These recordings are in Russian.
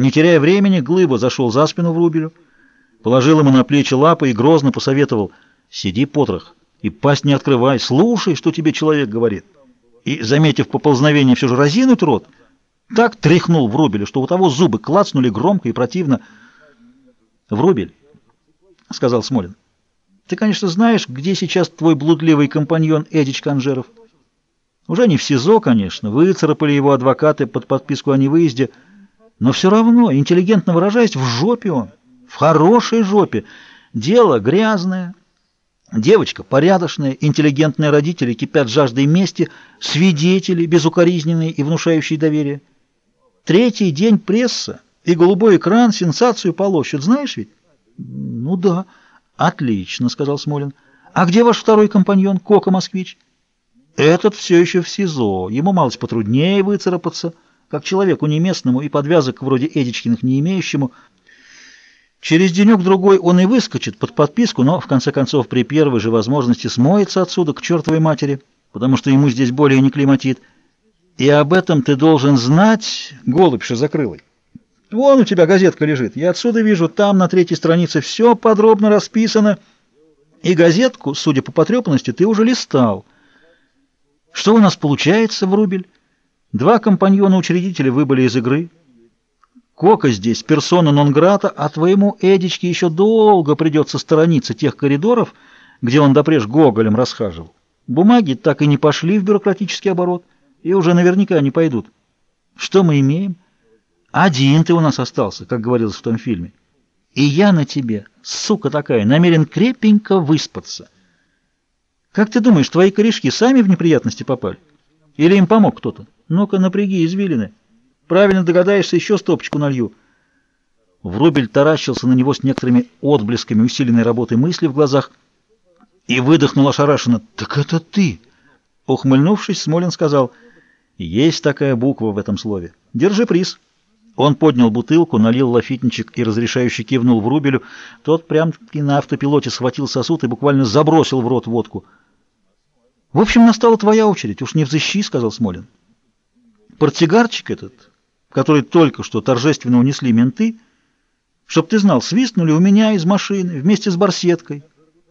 Не теряя времени, Глыба зашел за спину Врубелю, положил ему на плечи лапы и грозно посоветовал «Сиди, потрох, и пасть не открывай, слушай, что тебе человек говорит». И, заметив поползновение, все же разинуть рот, так тряхнул Врубеля, что у того зубы клацнули громко и противно. «Врубель», — сказал Смолин, — «ты, конечно, знаешь, где сейчас твой блудливый компаньон Эдич Канжеров?» Уже не в СИЗО, конечно, выцарапали его адвокаты под подписку о невыезде, но все равно, интеллигентно выражаясь, в жопе он, в хорошей жопе. Дело грязное, девочка порядочная, интеллигентные родители кипят жаждой мести, свидетели безукоризненные и внушающие доверие. Третий день пресса и голубой экран сенсацию полощут, знаешь ведь? Ну да. Отлично, сказал Смолин. А где ваш второй компаньон, Кока Москвич? Этот все еще в СИЗО, ему малость потруднее выцарапаться, как человеку неместному и подвязок вроде Эдичкиных не имеющему. Через денек-другой он и выскочит под подписку, но, в конце концов, при первой же возможности смоется отсюда к чертовой матери, потому что ему здесь более не климатит. И об этом ты должен знать, голубь закрылый. Вон у тебя газетка лежит, я отсюда вижу, там на третьей странице все подробно расписано, и газетку, судя по потрепанности, ты уже листал. Что у нас получается, Врубель? Два компаньона-учредителя выбыли из игры. Кока здесь персона нон-грата, а твоему Эдичке еще долго придется сторониться тех коридоров, где он допреж Гоголем расхаживал. Бумаги так и не пошли в бюрократический оборот, и уже наверняка не пойдут. Что мы имеем? Один ты у нас остался, как говорилось в том фильме. И я на тебе, сука такая, намерен крепенько выспаться. Как ты думаешь, твои корешки сами в неприятности попали? Или им помог кто-то? Ну-ка, напряги извилины. Правильно догадаешься, еще стопочку налью. Врубель таращился на него с некоторыми отблесками усиленной работы мысли в глазах и выдохнул ошарашенно. «Так это ты!» Ухмыльнувшись, Смолин сказал, «Есть такая буква в этом слове. Держи приз». Он поднял бутылку, налил лафитничек и разрешающий кивнул Врубелю. Тот прям-таки на автопилоте схватил сосуд и буквально забросил в рот водку. «В общем, настала твоя очередь, уж не взыщи», — сказал Смолин. «Портсигарчик этот, который только что торжественно унесли менты, чтоб ты знал, свистнули у меня из машины вместе с барсеткой.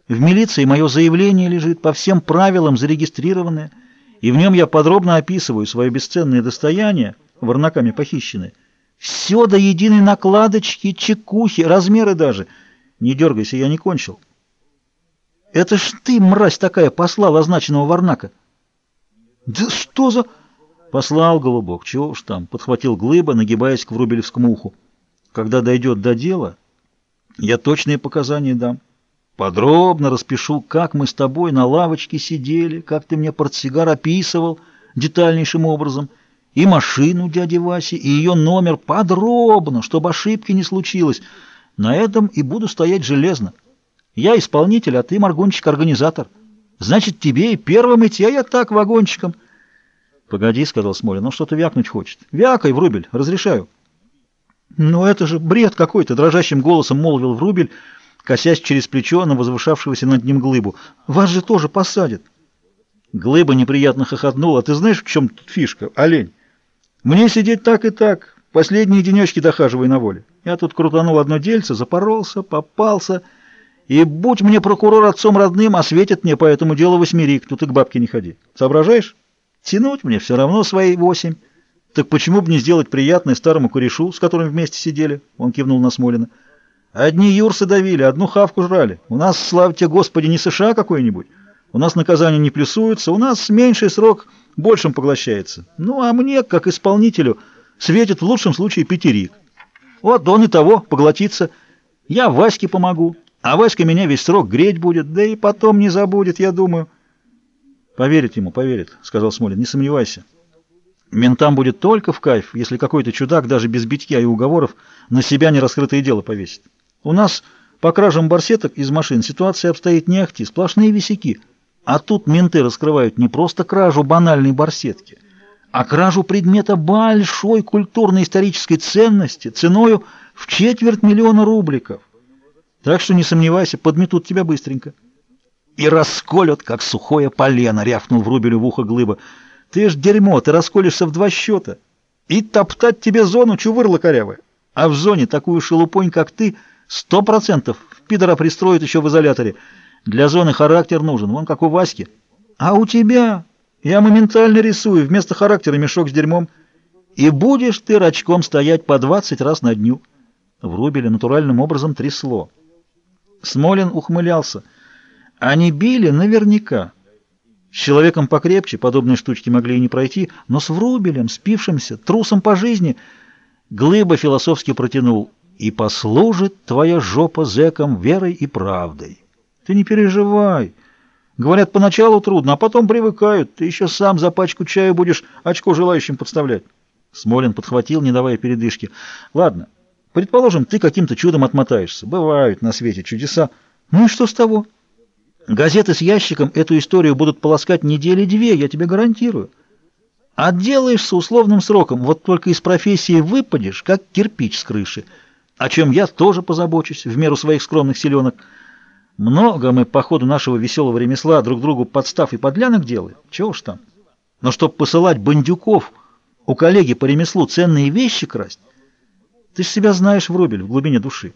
В милиции мое заявление лежит, по всем правилам зарегистрированное, и в нем я подробно описываю свое бесценное достояние, варнаками похищенное. Все до единой накладочки, чекухи, размеры даже. Не дергайся, я не кончил». Это ж ты, мразь такая, послал означенного Варнака. Да что за... Послал, голубок, чего уж там, подхватил Глыба, нагибаясь к Врубелевскому уху. Когда дойдет до дела, я точные показания дам. Подробно распишу, как мы с тобой на лавочке сидели, как ты мне портсигар описывал детальнейшим образом, и машину дяди Васи, и ее номер подробно, чтобы ошибки не случилось. На этом и буду стоять железно. Я исполнитель, а ты, Маргунчик, Значит, тебе и первым идти, а я так, вагончиком. — Погоди, — сказал Смолин, — ну что-то вякнуть хочет. — Вякай, Врубель, разрешаю. — Ну это же бред какой-то, — дрожащим голосом молвил Врубель, косясь через плечо на возвышавшегося над ним глыбу. — Вас же тоже посадят. Глыба неприятно хохотнула. — Ты знаешь, в чем тут фишка, олень? Мне сидеть так и так, последние денечки дохаживай на воле. Я тут крутанул одно дельце, запоролся, попался... И будь мне прокурор отцом родным, осветит мне по этому делу восьмерик, тут и к бабке не ходи. Соображаешь? Тянуть мне все равно свои восемь. Так почему бы не сделать приятное старому корешу, с которым вместе сидели? Он кивнул на Смолина. Одни юрсы давили, одну хавку жрали. У нас, слава тебе, Господи, не США какой-нибудь. У нас наказание не плюсуется, у нас меньший срок большим поглощается. Ну, а мне, как исполнителю, светит в лучшем случае пятерик. Вот он и того поглотится. Я Ваське помогу. А Васька меня весь срок греть будет, да и потом не забудет, я думаю. Поверит ему, поверит, сказал Смолин, не сомневайся. Ментам будет только в кайф, если какой-то чудак даже без битья и уговоров на себя нераскрытое дело повесит. У нас по кражам барсеток из машин ситуация обстоит не ахти, сплошные висяки. А тут менты раскрывают не просто кражу банальной барсетки, а кражу предмета большой культурно-исторической ценности ценою в четверть миллиона рубликов. Так что не сомневайся, подметут тебя быстренько. И расколют, как сухое полено, рявкнул Врубелю в ухо глыба. Ты ж дерьмо, ты расколешься в два счета. И топтать тебе зону чувырла корявая. А в зоне такую шелупонь, как ты, сто процентов пидора пристроят еще в изоляторе. Для зоны характер нужен, вон как у Васьки. А у тебя... Я моментально рисую, вместо характера мешок с дерьмом. И будешь ты рачком стоять по двадцать раз на дню. Врубеля натуральным образом трясло. Смолин ухмылялся. Они били наверняка. С человеком покрепче подобные штучки могли и не пройти, но с Врубелем, спившимся, трусом по жизни, Глыба философски протянул «И послужит твоя жопа зэком верой и правдой». Ты не переживай. Говорят, поначалу трудно, а потом привыкают. Ты еще сам за пачку чая будешь очко желающим подставлять. Смолин подхватил, не давая передышки. Ладно, предположим, ты каким-то чудом отмотаешься. Бывают на свете чудеса. Ну и что с того? Газеты с ящиком эту историю будут полоскать недели две, я тебе гарантирую. Отделаешься условным сроком, вот только из профессии выпадешь, как кирпич с крыши, о чем я тоже позабочусь в меру своих скромных силенок. Много мы по ходу нашего веселого ремесла друг другу подстав и подлянок делаем, чего уж там. Но чтоб посылать бандюков у коллеги по ремеслу ценные вещи красть, ты ж себя знаешь, Врубель, в глубине души.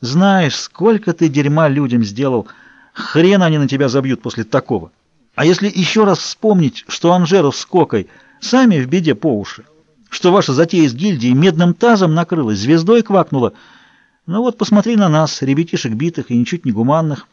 Знаешь, сколько ты дерьма людям сделал, Хрен они на тебя забьют после такого. А если еще раз вспомнить, что Анжеров с Кокой сами в беде по уши, что ваша затея с гильдией медным тазом накрылась, звездой квакнула, ну вот посмотри на нас, ребятишек битых и ничуть не гуманных,